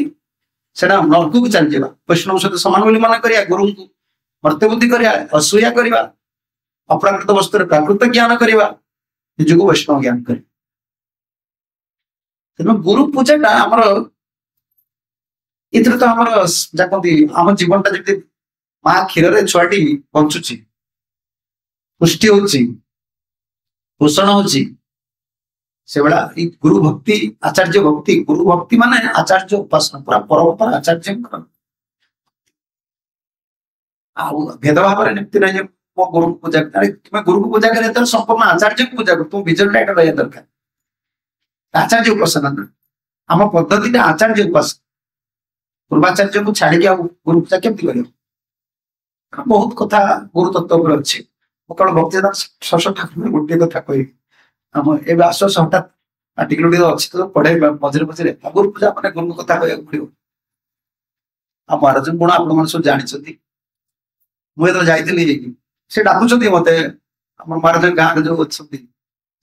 ସେଟା ନଳକୁ ଚାଲିଯିବା ବୈଷ୍ଣବ ସହିତ ସମାନ ବୋଲି ମନେ କରିବା ଗୁରୁଙ୍କୁ ମର୍ତ୍ତ୍ୟବୁଦ୍ଧି କରିବା ଅସୁୟା କରିବା ଅପ୍ରାକୃତ ବସ୍ତୁରେ ପ୍ରାକୃତ ଜ୍ଞାନ କରିବା ନିଜକୁ ବୈଷ୍ଣବ ଜ୍ଞାନ କରିବା ତେଣୁ ଗୁରୁ ପୂଜାଟା ଆମର ଏଥିରେ ତ ଆମର ଯା କହନ୍ତି ଆମ ଜୀବନଟା ଯେମିତି ମା କ୍ଷୀରରେ ଛୁଆଟି ବଞ୍ଚୁଛି ପୁଷ୍ଟି ହଉଛି ପୋଷଣ ହଉଛି ସେଭଳିଆ ଏଇ ଗୁରୁ ଭକ୍ତି ଆଚାର୍ଯ୍ୟ ଭକ୍ତି ଗୁରୁ ଭକ୍ତି ମାନେ ଆଚାର୍ଯ୍ୟ ଉପାସନା ପୁରା ପରମ୍ପରା ଆଚାର୍ଯ୍ୟଙ୍କର ଆଉ ଭେଦଭାବରେ ନିମ୍ତି ନାହିଁ ଯେ ମୋ ଗୁରୁଙ୍କୁ ପୂଜା କରେ କିମ୍ବା ଗୁରୁକୁ ପୂଜା କରେ ଯେତେବେଳେ ସମ୍ପୂର୍ଣ୍ଣ ଆଚାର୍ଯ୍ୟଙ୍କୁ ପୂଜା କରୁ ତୁମ ଭିଜନଟା ଏଇଟା ରହିବା ଦରକାର ଆଚାର୍ଯ୍ୟ ଉପାସନା ନା ଆମ ପଦ୍ଧତିଟା ଆଚାର୍ଯ୍ୟ ଉପାସନା ପୂର୍ବାଚାର୍ଯ୍ୟଙ୍କୁ ଛାଡିକି ଆଉ ଗୁରୁ ପୂଜା କେମିତି କରିବ ବହୁତ କଥା ଗୁରୁତତ୍ତ୍ୱ ଉପରେ ଅଛି ସକାଳୁ ଭକ୍ତିଦାନ ଶଶ ଠାକୁର ଗୋଟିଏ କଥା କହିବି ଆମ ଏବେ ଆସୁ ଆସୁ ହଠାତ୍ ଆର୍ଟିକଲ ଟିକେ ଅଛି ତ ପଢେଇବା ମଝିରେ ମଝିରେ ଆଗରୁ ପୂଜା ମାନେ ଗୁରୁଙ୍କ କଥା କହିବାକୁ ପଡିବ ଆଉ ମହାରାଜ ଗୁଣ ଆପଣମାନେ ସବୁ ଜାଣିଛନ୍ତି ମୁଁ ଯେତେବେଳେ ଯାଇଥିଲି ସେ ଡାକୁଛନ୍ତି ମତେ ଆମର ମହାରାଜ ଗାଁରେ ଯୋଉ ଅଛନ୍ତି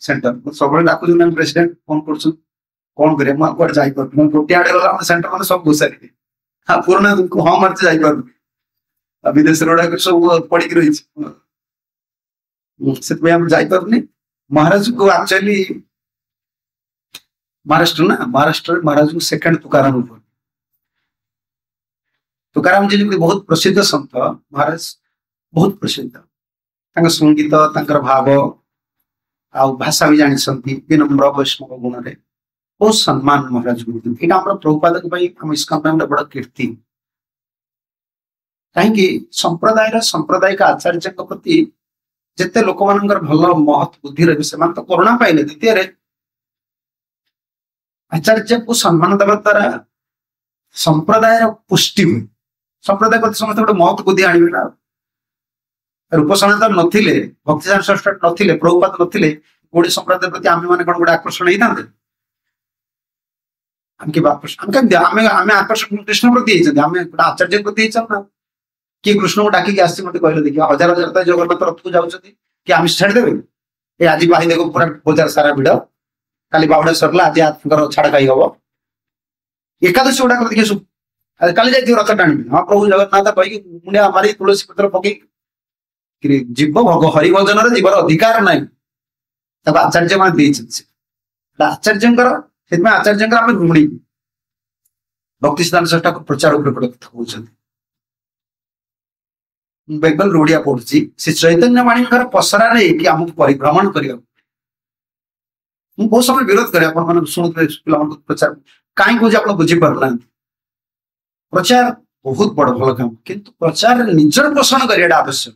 ସେଣ୍ଟର ସବୁବେଳେ ଡାକୁଛନ୍ତି ଆମେ ପ୍ରେସିଡେଣ୍ଟ ଫୋନ କରୁଛୁ କଣ କରିବା ମୁଁ ଆଉ କୁଆଡେ ଯାଇପାରୁନି ଗୋଟିଏ ଆଡେ ଗଲା ଆମ ସେଣ୍ଟର ମାନେ ସବୁ ଘୋଷାରିବେ ହଁ ପୁରୁଣା ହଁ ମାରିଛି ଯାଇପାରୁନି ଆଉ ବିଦେଶରେ ଗୁଡାକ ସବୁ ପଡିକି ରହିଛି ସେଥିପାଇଁ ଆମେ ଯାଇପାରୁନି ମହାରାଜଙ୍କୁ ଆକ୍ଚୁଆଲି ମହାରାଷ୍ଟ୍ର ନା ମହାରାଷ୍ଟ୍ରରେ ମହାରାଜଙ୍କୁ ସେକେଣ୍ଡ ତୁକାରାମ କୁହନ୍ତି ତୁକାରାମଜୀ ଯେମିତି ବହୁତ ପ୍ରସିଦ୍ଧ ସନ୍ଥ ମହାରାଜ ବହୁତ ପ୍ରସିଦ୍ଧ ତାଙ୍କ ସଙ୍ଗୀତ ତାଙ୍କର ଭାବ ଆଉ ଭାଷା ବି ଜାଣିଛନ୍ତି ବିନମ୍ର ବୈଷ୍ଣବ ଗୁଣରେ ବହୁତ ସମ୍ମାନ ମହାରାଜ ଗୁରୁଛନ୍ତି ଏଇଟା ଆମର ପ୍ରଭୁପାଦଙ୍କ ପାଇଁ ଆମ ଇସ୍କନ ପାଇଁ ଗୋଟେ ବଡ କୀର୍ତ୍ତି କାହିଁକି ସମ୍ପ୍ରଦାୟର ସାମ୍ପ୍ରଦାୟିକ ଆଚାର୍ଯ୍ୟଙ୍କ ପ୍ରତି जिते लोक मान भल महत बुद्धि रही से तो करोना पाइले द्वितीय आचार्य को सम्मान देवा द्वारा संप्रदाय पुष्टि तो हुए तो संप्रदाय प्रति समस्त गोटे महत बुद्धि रूप सनातन नथिले भक्ति नथिले प्रभुपात नथिले गोड़े संप्रदाय प्रति आम मैंने कौन गोटे आकर्षण होता आम कि आम आकर्षण कृष्ण प्रति आम गोटे आचार्य प्रति ना କିଏ କୃଷ୍ଣଙ୍କୁ ଡାକିକି ଆସିଛି ମତେ କହିଲେ ଦେଖିବା ହଜାର ହଜାର ତ ଜଗନ୍ନାଥ ରଥକୁ ଯାଉଛନ୍ତି କି ଆମିଷ ଛାଡ଼ିଦେବେ ଏ ଆଜି ବାହି ଦେଖ ପୁରା ବଜାର ସାରା ଭିଡ କାଲି ବାହୁଡ଼ା ସରିଲା ଆଜି ଆତ୍ମଙ୍କର ଛାଡ଼ ଖାଇ ହବ ଏକାଦଶୀ ଗୁଡାକ ଦେଖିକି ସବୁ କାଲି ଯାଇଥିବ ରଥ ଟାଣିବି ହଁ ପ୍ରଭୁ ଜଗନ୍ନାଥ କହିକି ମୁଣ୍ଡିଆ ମାରି ତୁଳସୀ ପତ୍ର ପକେଇକି ଜୀବ ଭୋଗ ହରିଭଜନରେ ଯିବାର ଅଧିକାର ନାହିଁ ତାକୁ ଆଚାର୍ଯ୍ୟମାନେ ଦେଇଛନ୍ତି ସେ ଆଚାର୍ଯ୍ୟଙ୍କର ସେଥିପାଇଁ ଆଚାର୍ଯ୍ୟଙ୍କର ଆମେ ଋଣୀ ଭକ୍ତି ସିଦ୍ଧାନ୍ତ ଷଷ୍ଠାକୁ ପ୍ରଚାର ଉପରେ ଗୋଟେ କଥା କହୁଛନ୍ତି ବେଙ୍ଗଲ ରୁଢିଆ ପଡୁଛି ସେ ଚୈତନ୍ୟ ମାଣିଙ୍କର ପସରାରେ ଏଠି ଆମକୁ ପରିଭ୍ରମଣ କରିବାକୁ ମୁଁ ବହୁତ ସମୟ ବିରୋଧ କରେ ଆପଣମାନଙ୍କୁ ଶୁଣୁଥିଲେ ପିଲାମାନଙ୍କୁ ପ୍ରଚାର କାହିଁ କହୁଛି ଆପଣ ବୁଝିପାରୁନାହାନ୍ତି ପ୍ରଚାର ବହୁତ ବଡ ଭଲ କାମ କିନ୍ତୁ ପ୍ରଚାରରେ ନିଜର ପୋଷଣ କରିବାଟା ଆବଶ୍ୟକ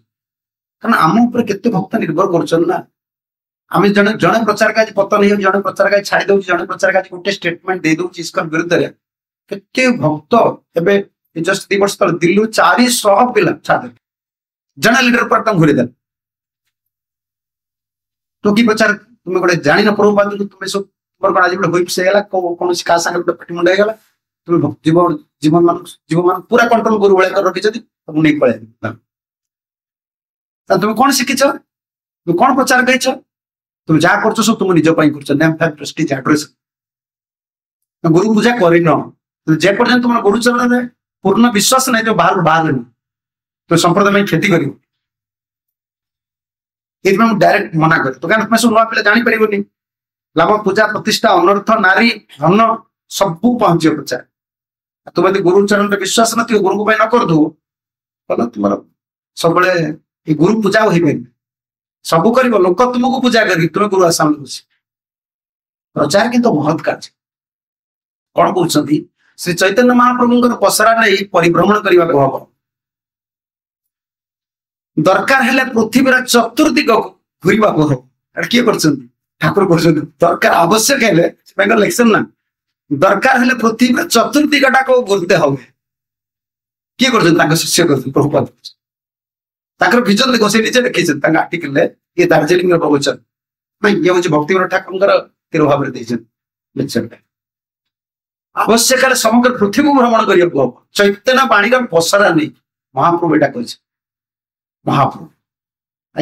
କାରଣ ଆମ ଉପରେ କେତେ ଭକ୍ତ ନିର୍ଭର କରୁଛନ୍ତି ନା ଆମେ ଜଣେ ଜଣେ ପ୍ରଚାର ଆଜି ପତନ ହେଇଯାଉଛି ଜଣେ ପ୍ରଚାର ଆଜି ଛାଡି ଦଉଛି ଜଣେ ପ୍ରଚାର ଆଜି ଗୋଟେ ଷ୍ଟେଟମେଣ୍ଟ ଦେଇଦେଉଛି ଦଉଛି ଇସ୍କନ ବିରୁଦ୍ଧରେ କେତେ ଭକ୍ତ ଏବେ ଜଷ୍ଟ ଦି ବର୍ଷ ତଳେ ଦିଲ୍ଲୀରୁ ଚାରିଶହ ପିଲା ଛାଡି जन लिडर पर घूरी दे टोकी पचार तुम्हें गोटे जान न प्रभु बांधु तुम्हें सब तुम कौन आज गोटे हुईप से कौ, कौन का सागर गोटे पटी मुंडा होगा तुम जीव जीवन मान जीव मान पूरा कंट्रोल गुरु भाई रखी तुमको नहीं पलि तुम कौन शिखीच तुम कौन प्रचार कही तुम जहाँ करो सब तुम निजाई कर गुरु पूजा कर गुरु चरण में पूर्ण विश्वास नहीं तो बाहर बाहर नहीं তো সম্প্রদায় ପାଇଁ କ୍ଷତି କରିବ ଏଥିପାଇଁ ମୁଁ ଡାଇରେକ୍ଟ ମନା କରେ ତ କାରଣ ତୁମେ ସବୁ ନୂଆ ପିଲା ଜାଣିପାରିବନି ଲାଭ ପୂଜା ପ୍ରତିଷ୍ଠା ଅନର୍ଥ ନାରୀ ଧନ ସବୁ ପହଞ୍ଚିବ ପଚାର ତୁମ ଯଦି ଗୁରୁ ଚରଣରେ ବିଶ୍ୱାସ ନଥିବ ଗୁରୁଙ୍କ ପାଇଁ ନ କରୁଥିବ କହିଲ ତୁମର ସବୁବେଳେ ଏ ଗୁରୁ ପୂଜା ଆଉ ହେଇପାରିବ ସବୁ କରିବ ଲୋକ ତୁମକୁ ପୂଜା କରିକି ତୁମେ ଗୁରୁ ଆସାମ ହେଉଛି ପ୍ରଚାର କିନ୍ତୁ ମହତ୍ କାର୍ଯ୍ୟ କଣ କହୁଛନ୍ତି ଶ୍ରୀ ଚୈତନ୍ୟ ମହାପ୍ରଭୁଙ୍କର ପସରା ନେଇ ପରିଭ୍ରମଣ କରିବାକୁ ହବ দরকার ହେଲେ ପୃଥିବୀର ଚତୁର୍ଦିଗକୁ ଘୁରିବାକୁ ହବ ଏଟା କିଏ କରିଛନ୍ତି ଠାକୁର କରୁଛନ୍ତି ଦରକାର ଆବଶ୍ୟକ ହେଲେ ସେମାନଙ୍କର ଲେକ୍ସନ ନା ଦରକାର ହେଲେ ପୃଥିବୀର ଚତୁର୍ଦିଗଟାକୁ ଘୁରିତେ ହବ କିଏ କରୁଛନ୍ତି ତାଙ୍କ ଶିଷ୍ୟ କରୁଛନ୍ତି ପ୍ରଭୁପାତ ତାଙ୍କର ଭିଜନ ଦେଖ ସେ ନିଜେ ଲେଖିଛନ୍ତି ତାଙ୍କ ଆର୍ଟିକଲରେ ଇଏ ଦାର୍ଜିଲିଂର ପ୍ରବଚନ ନାଇଁ ଇଏ ହଉଛି ଭକ୍ତିବର ଠାକୁରଙ୍କର ତୀର ଭାବରେ ଦେଇଛନ୍ତି ଲେକ୍ସନଟା ଆବଶ୍ୟକ ହେଲେ ସମଗ୍ର ପୃଥିବୀକୁ ଭ୍ରମଣ କରିବାକୁ ହବ ଚୈତନ୍ୟ ପାଣିର ପସରା ନେଇ ମହାପ୍ରଭୁ ଏଇଟା କହିଛନ୍ତି महाप्रभु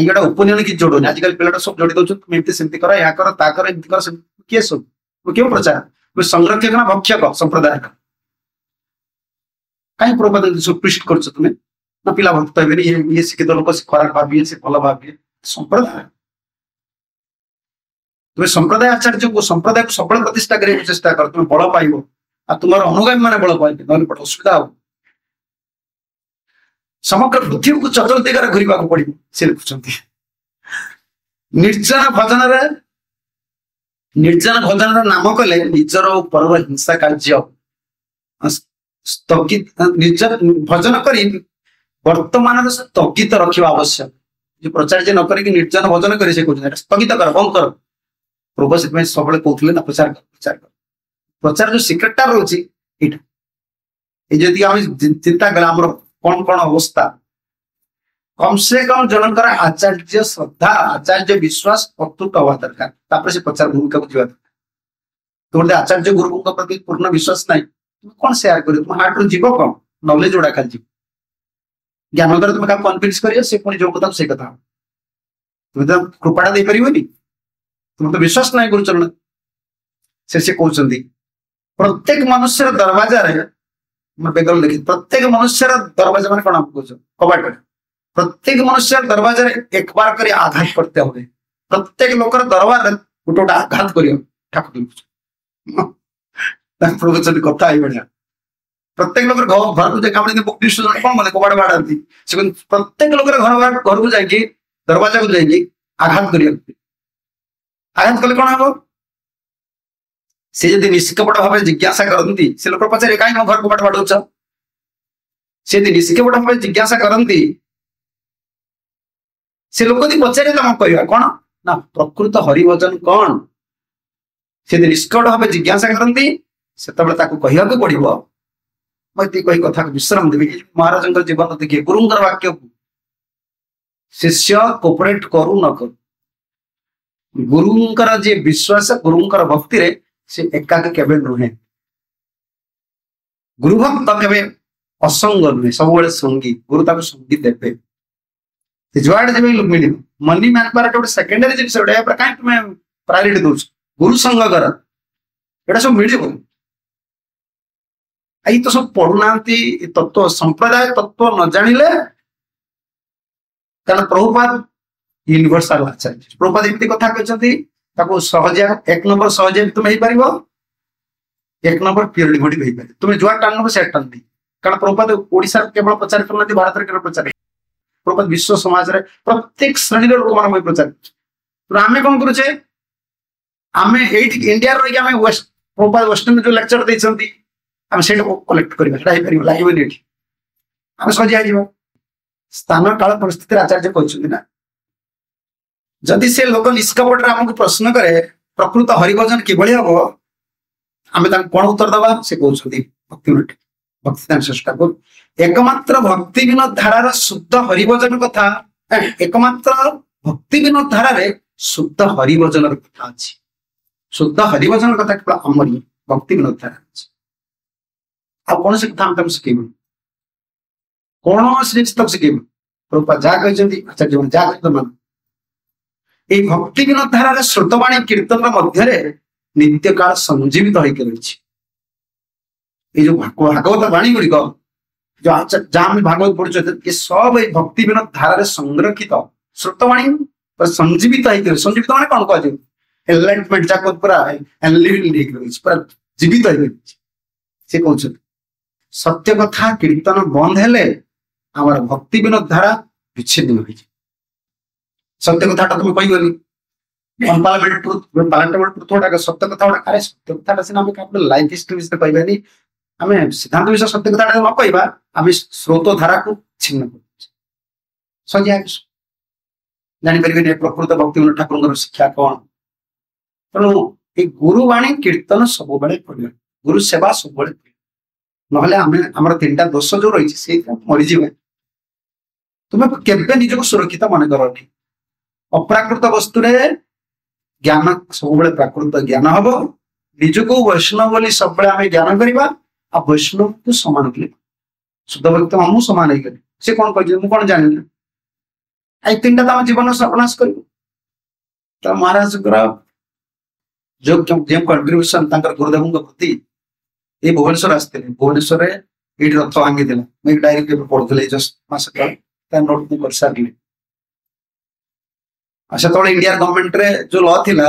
ये उपनयन आज कल पेट सब जोड़ी दौंती कर या संप्रदाय भक्त हे तुम्हें संप्रदाय आचार्य को संप्रदाय को सफल प्रतिष्ठा करने चेस्ट कर तुम बल पाइब आ तुम अनुगामी मैंने बल पाइबे ना असुविधा हाँ समग्र पृथ्वी को चतुर दिगरे घूर पड़ सी बुझे निर्जन भजन निर्जन भजन राम कले निजर पर हिंसा कार्य स्थगित निर्जन भजन कर बर्तमान स्थगित रखा आवश्यक प्रचार जी न करजन भजन कर स्थगित कर कौन कर पूर्व से सब कहते ना प्रचार कर प्रचार कर प्रचार जो सिक्रेटा रोचे ये चिंता कले কোন কোন অবস্থা কমসে কম জনকর আচার্য শ্রদ্ধা আচার্য বিশ্বাস অত্যুট হওয়া দরকার তারপরে সে প্রচার ভূমিকাকে যা দরকার তোমার আচার্য গুরুঙ্ক প্রতি পূর্ণ বিশ্বাস নাই তুমি কোন সেয়ার করিব তোমার হার্টর যাব কম নলেজ গুড়া খালি যাব জ্ঞান দ্বারা তুমি কাউ কনভিন্স করিও সে পুনি যে কথা সেই কথা তুমি তো কৃপাটা দেইপারিবনি তোমার তো বিশ্বাস নাই গুরুচরণ সে সে কৌন প্রত্যেক মনুষ্যর দরবাজারে ବେଗର ଦେଖି ପ୍ରତ୍ୟେକ ମନୁଷ୍ୟର ଦରବାଜା ମାନେ କ'ଣ କହୁଛୁ କବାଟ ପ୍ରତ୍ୟେକ ମନୁଷ୍ୟର ଦରବାଜାରେ ଏକବାର କରି ଆଘାତ କରିତେ ହୁଏ ପ୍ରତ୍ୟେକ ଲୋକର ଦରବାରରେ ଗୋଟେ ଗୋଟେ ଆଘାତ କରିବ ଠାକୁର ତାଙ୍କ ପ୍ରଭୁ ଯଦି କଥା ଏଇଭଳିଆ ପ୍ରତ୍ୟେକ ଲୋକର ଘରକୁ ଯାଇ କାମୁଡ଼ି ମୁକ୍ତି କ'ଣ ମାନେ କବାଟ ବାଡ଼ାନ୍ତି ସେ ପ୍ରତ୍ୟେକ ଲୋକର ଘର ଘରକୁ ଯାଇକି ଦରବାଜାକୁ ଯାଇକି ଆଘାତ କରିବାକୁ ଆଘାତ କଲେ କ'ଣ ହବ ସେ ଯଦି ନିଷ୍କପଟ ଭାବେ ଜିଜ୍ଞାସା କରନ୍ତି ସେ ଲୋକ ପଚାରେ କାହିଁ ମୋ ଘରକୁ ପାଠ ପଢଉଛ ସେ ଯଦି ନିଷ୍କପଟ ଭାବେ ଜିଜ୍ଞାସା କରନ୍ତି ସେ ଲୋକ ଯଦି ପଚାରେ ତମକୁ କହିବା କଣ ନା ପ୍ରକୃତ ହରିଭଜନ କଣ ସେ ଯଦି ନିଷ୍କପଟ ଭାବେ ଜିଜ୍ଞାସା କରନ୍ତି ସେତେବେଳେ ତାକୁ କହିବାକୁ ପଡିବ ମୁଁ ଏତିକି କହି କଥାକୁ ବିଶ୍ରାମ ଦେବି ମହାରାଜଙ୍କ ଜୀବନ ଦେଖିଏ ଗୁରୁଙ୍କର ବାକ୍ୟକୁ ଶିଷ୍ୟ କୋପରେଟ କରୁ ନ କରୁ ଗୁରୁଙ୍କର ଯିଏ ବିଶ୍ୱାସ ଗୁରୁଙ୍କର ଭକ୍ତିରେ केवल रुहे गुरु भक्त केवे ଅସଙ୍ଗ ନୁହେଁ ସବୁବେଳେ ସଙ୍ଗୀ ଗୁରୁ ତାକୁ ସଙ୍ଗୀ ଦେବେ ସେ ଯୁଆଡେ ଯେବେ ମିଳିବ ମନି ମ୍ୟାନ୍ ପାରାଟ ଗୋଟେ ସେକେଣ୍ଡାରୀ ଜିନିଷ ଗୋଟେ ଉପରେ କାହିଁକି ତୁମେ ପ୍ରାୟୋରିଟି ଦଉଛ ଗୁରୁ ସଙ୍ଗ କର ଏଇଟା ସବୁ ମିଳିବ ଏଇ ତ ସବୁ ପଢୁନାହାନ୍ତି ତତ୍ଵ ସମ୍ପ୍ରଦାୟ ତତ୍ଵ ନ ଜାଣିଲେ କାରଣ ପ୍ରଭୁପାଦ ୟୁନିଭର୍ସାଲ ଆଚାର୍ଯ୍ୟ ପ୍ରଭୁପାଦ ଏମିତି କଥା କହିଛନ୍ତି ତାକୁ ସହଜ ଏକ ନମ୍ବର ସହଜ ତୁମେ ହେଇପାରିବ ଏକ ନମ୍ବର ପିଓରିଟି ଭୋଟି ହେଇପାରିବ ତୁମେ ଯୁଆଡ଼େ ଟାଣିବ ସେଆଡ଼େ ଟାଣିବି କାରଣ ପ୍ରପାତ ଓଡ଼ିଶାରେ କେବଳ ପ୍ରଚାର କରୁନାହାନ୍ତି ଭାରତରେ କେବଳ ପ୍ରଚାର ପ୍ରପାତ ବିଶ୍ୱ ସମାଜରେ ପ୍ରତ୍ୟେକ ଶ୍ରେଣୀର ଲୋକମାନଙ୍କ ପ୍ରଚାର କରୁଛି ଆମେ କ'ଣ କରୁଛେ ଆମେ ଏଇଠି ଇଣ୍ଡିଆରେ ରହିକି ଆମେ ୱେଷ୍ଟ ପ୍ରପାତ ୱେଷ୍ଟର୍ଣ୍ଣ ଯୋଉ ଲେକ୍ଚର ଦେଇଛନ୍ତି ଆମେ ସେଇଟାକୁ କଲେକ୍ଟ କରିବା ସେଇଟା ହେଇପାରିବ ଲାଗିବନି ଏଠି ଆମେ ସହଜ ହେଇଯିବ ସ୍ଥାନ କାଳ ପରିସ୍ଥିତିରେ ଆଚାର୍ଯ୍ୟ କହିଛନ୍ତି ନା ଯଦି ସେ ଲୋକ ନିଷ୍କପଟରେ ଆମକୁ ପ୍ରଶ୍ନ କରେ ପ୍ରକୃତ ହରିଭଜନ କିଭଳି ହବ ଆମେ ତାଙ୍କୁ କଣ ଉତ୍ତର ଦେବା ସେ କହୁଛନ୍ତି ଭକ୍ତି ଭକ୍ତିଦାନ ଶ୍ରେଷ୍ଠ ଠାକୁର ଏକମାତ୍ର ଭକ୍ତି ଧାରାର ଶୁଦ୍ଧ ହରିଭଜନ କଥା ଏକମାତ୍ର ଭକ୍ତି ଧାରାରେ ଶୁଦ୍ଧ ହରିଭଜନର କଥା ଅଛି ଶୁଦ୍ଧ ହରିଭଜନ କଥା କେବଳ ଆମରି ଭକ୍ତି ଧାରା ଅଛି ଆଉ କୌଣସି କଥା ଆମେ ତାଙ୍କୁ ଶିଖେଇବୁନି କୌଣସି ଜିନିଷ ତାକୁ ଶିଖେଇବୁନି ରୂପା ଯାହା କହିଛନ୍ତି ଆଚାର୍ଯ୍ୟମାନେ ଯାହା କହିଛନ୍ତି ମାନୁ ଏଇ ଭକ୍ତି ଭକ୍ତିହୀନ ଧାରାରେ ଶ୍ରୋତବାଣୀ କୀର୍ତ୍ତନ ମଧ୍ୟରେ ନିତ୍ୟ କାଳ ସଞ୍ଜୀବିତ ହେଇକି ରହିଛି ଏଇ ଯୋଉ ଭାଗବତ ବାଣୀ ଗୁଡିକ ଯାହା ଆମେ ଭାଗବତ ପଢୁଛନ୍ତି ଏ ସବୁ ଏଇ ଭକ୍ତି ଭକ୍ତିହୀନ ଧାରାରେ ସଂରକ୍ଷିତ ଶ୍ରୋତବାଣୀ ସଞ୍ଜୀବିତ ହେଇକି ରହିଛି ସଞ୍ଜୀବିତ ମାନେ କଣ କୁହାଯିବ ଏଲାଇନମେଣ୍ଟ ଯାକ ପୁରା ହେଇକି ରହିଛି ପୁରା ଜୀବିତ ହେଇକି ରହିଛି ସେ କହୁଛନ୍ତି ସତ୍ୟ କଥା କୀର୍ତ୍ତନ ବନ୍ଦ ହେଲେ ଆମର ଭକ୍ତି ବିନୋଦ ଧାରା ବିଚ୍ଛିନ୍ନ ହୋଇଛି सत्य कथाटा तुम्ही पाहिली अनपालामेंट ट्रुथ पालामेंट ट्रुथ ଗୁଡାକ ସତ୍ୟ କଥା ଗୁଡାକ ଆରେ ସତ୍ୟ କଥାଟା ସିନା ଆମେ କାରଣ ଲାଇଫ୍ ହିଷ୍ଟ୍ରି ବିଷୟରେ ପାଇବାନି ଆମେ ସିଦ୍ଧାନ୍ତ ବିଷୟ ସତ୍ୟ କଥାଟା ନ କହିବା ଆମେ ସ୍ରୋତ ଧାରାକୁ ଛିନ୍ନ କରୁଛେ ସଜିଆ ଜାଣିପାରିବେନି ପ୍ରକୃତ ଭକ୍ତିବିନୋଦ ଠାକୁରଙ୍କର ଶିକ୍ଷା କଣ ତେଣୁ ଏ ଗୁରୁବାଣୀ କୀର୍ତ୍ତନ ସବୁବେଳେ ପଡ଼ିବ ଗୁରୁ ସେବା ସବୁବେଳେ ପଡ଼ିବ ନହେଲେ ଆମେ ଆମର ତିନିଟା ଦୋଷ ଯୋଉ ରହିଛି ସେଇଥିରେ ମରିଯିବେ ତୁମେ କେବେ ନିଜକୁ ସୁରକ୍ଷିତ ମନେ କରନି अप्राकृत वस्तु ज्ञान सब प्राकृत ज्ञान हम को वैष्णव बोली सब ज्ञान करवा वैष्णव को तो सामान कर शुद्ध भक्त मामू सामान से कौन कह कौन जान आई तीन टाइम तो जीवन सर्वनाश कर महाराज जो कंट्रीब्यूशन कंट्रब्यूशन गुरुदेव प्रति ये भुवनेश्वर आसते भुवनेश्वर ये रथ भांगी थी डायरेक्ट पढ़ू जस्ट मैसे नोट कर सारे ସେତେବେଳେ ଇଣ୍ଡିଆ ଗଭର୍ଣ୍ଣମେଣ୍ଟରେ ଯୋଉ ଲ ଥିଲା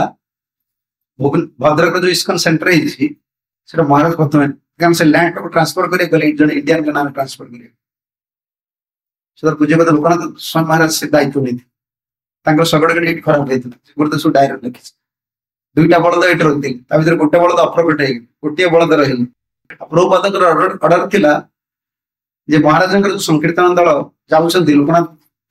ଭଦ୍ରକର ଯୋଉ ଇସ୍କନ ସେଣ୍ଟର ହେଇଛି ସେଟା ମହାରାଜ ପ୍ରଥମେ କାରଣ ସେ ଲ୍ୟାଣ୍ଡଟାକୁ ଟ୍ରାନ୍ସଫର କରିବାକୁ ଗଲେ ଜଣେ ଇଣ୍ଡିଆନଙ୍କ ନାମରେ ଟ୍ରାନ୍ସଫର କରିବାକୁ ସେତେବେଳେ ପୂଜ୍ୟପଦ ଲୋକନାଥ ସ୍ୱାମୀ ମହାରାଜ ସେ ଦାୟିତ୍ୱ ନେଇଥିଲେ ତାଙ୍କର ଶଗଡ଼ଗଡ଼ି ଏଠି ଖରାପ ହେଇଥିଲା ଗୁରୁଦେବ ସବୁ ଡାଇରେକ୍ଟ ଲେଖିଛି ଦୁଇଟା ବଳଦ ଏଠି ରହିଥିଲେ ତା ଭିତରେ ଗୋଟେ ବଳଦ ଅପ୍ରକଟ ହେଇଗଲେ ଗୋଟିଏ ବଳଦ ରହିଲେ ପ୍ରଭୁପାଦଙ୍କର ଅର୍ଡର ଥିଲା ଯେ ମହାରାଜଙ୍କର ଯୋଉ ସଂକୀର୍ତ୍ତନ ଦଳ ଯାଉଛନ୍ତି ଲୋକନାଥ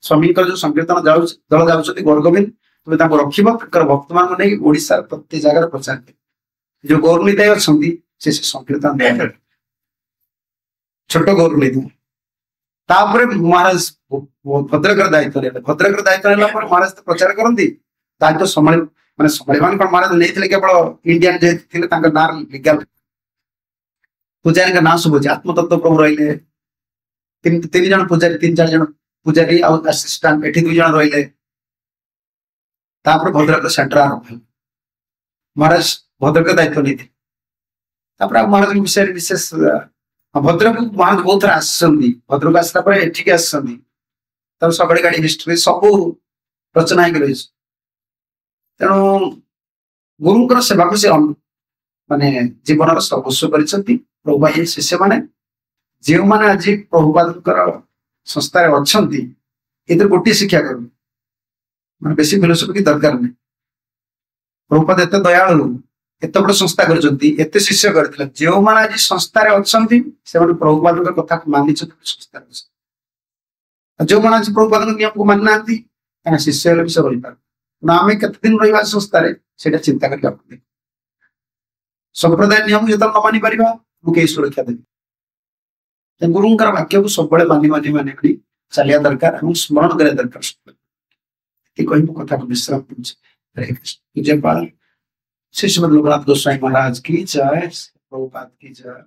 ସ୍ୱାମୀଙ୍କର ଯୋଉ ସଂକୀର୍ତ୍ତନ ଯାଉଛି ଦଳ ଯାଉଛନ୍ତି ଗୌରଗୋବିନ୍ଦ ତୁମେ ତାଙ୍କୁ ରଖିବ ତାଙ୍କର ଭକ୍ତମାନଙ୍କୁ ନେଇକି ଓଡ଼ିଶାର ପ୍ରତି ଜାଗାରେ ପ୍ରଚାର କରିବ ଯୋଉ ଗୌରନିଦାୟ ଅଛନ୍ତି ସେ ସେ ସଂକୀର୍ତ୍ତନ ଛୋଟ ଗୌରନିଧି ତାପରେ ମହାରାଜ ଭଦ୍ରକର ଦାୟିତ୍ୱ ନେଲେ ଭଦ୍ରକର ଦାୟିତ୍ୱ ନେଲା ପରେ ମହାରାଜ ତ ପ୍ରଚାର କରନ୍ତି ଦାୟିତ୍ୱ ସମ୍ଭାଳି ମାନେ ସମ୍ଭାଳିମାନେ କଣ ମହାରାଜ ନେଇଥିଲେ କେବଳ ଇଣ୍ଡିଆନ ଯେହେତୁ ଥିଲେ ତାଙ୍କ ନାଁ ଲିଗାଲ ପୂଜାରୀଙ୍କ ନାଁ ସବୁ ଅଛି ଆତ୍ମତତ୍ତ୍ୱ ପ୍ରଭୁ ରହିଲେ ତିନି ଜଣ ପୂଜାରୀ ତିନି ଚାରି ଜଣ पूजारी आसीस्टाट दु जन रही भद्रक सेन्टर आरंभ महाराज भद्रक दायित्व नहीं महाराज विषय विशेष भद्रक महाराज बहुत थर आस भद्रक आसला आसड़ी गाड़ी हिस्ट्री सब रचना ही तेणु गुरु सेवा को सी मानने जीवन रर्वस्व कर प्रभुवा शिष्य मान जो मैंने आज प्रभुवाद ସଂସ୍ଥାରେ ଅଛନ୍ତି ଏଥିରେ ଗୋଟିଏ ଶିକ୍ଷା କରିବେ ମାନେ ବେଶୀ ଫିଲୋସଫି ଦରକାର ନାହିଁ ପ୍ରଭୁପାଦ ଏତେ ଦୟାଳୁ ଏତେ ବଡ ସଂସ୍ଥା କରିଛନ୍ତି ଏତେ ଶିଷ୍ୟ କରିଥିଲେ ଯେଉଁମାନେ ଆଜି ସଂସ୍ଥାରେ ଅଛନ୍ତି ସେମାନେ ପ୍ରଭୁପାଦଙ୍କ କଥା ମାନିଛନ୍ତି ସଂସ୍ଥାରେ ଯେଉଁମାନେ ଆଜି ପ୍ରଭୁପାଦଙ୍କ ନିୟମକୁ ମାନିନାହାନ୍ତି ତାଙ୍କ ଶିଷ୍ୟ ହେଲେ ବି ସେ ରହିପାରନ୍ତି ତେଣୁ ଆମେ କେତେ ଦିନ ରହିବା ସଂସ୍ଥାରେ ସେଇଟା ଚିନ୍ତା କରିବାକୁ ପଡିବ ସମ୍ପ୍ରଦାୟ ନିୟମକୁ ଯେତେବେଳେ ନ ମାନିପାରିବା ମୁଁ କେହି ସୁରକ୍ଷା ଦେବି तो गुरु वाक्य को सब मानी मानि मानिकी चलिया दरकार स्मरण कर दरकार सब कही कथा विश्राम पूज्यपाल श्री श्रीमद लोकनाथ गोस्वामी महाराज की जय प्रभुपात की जय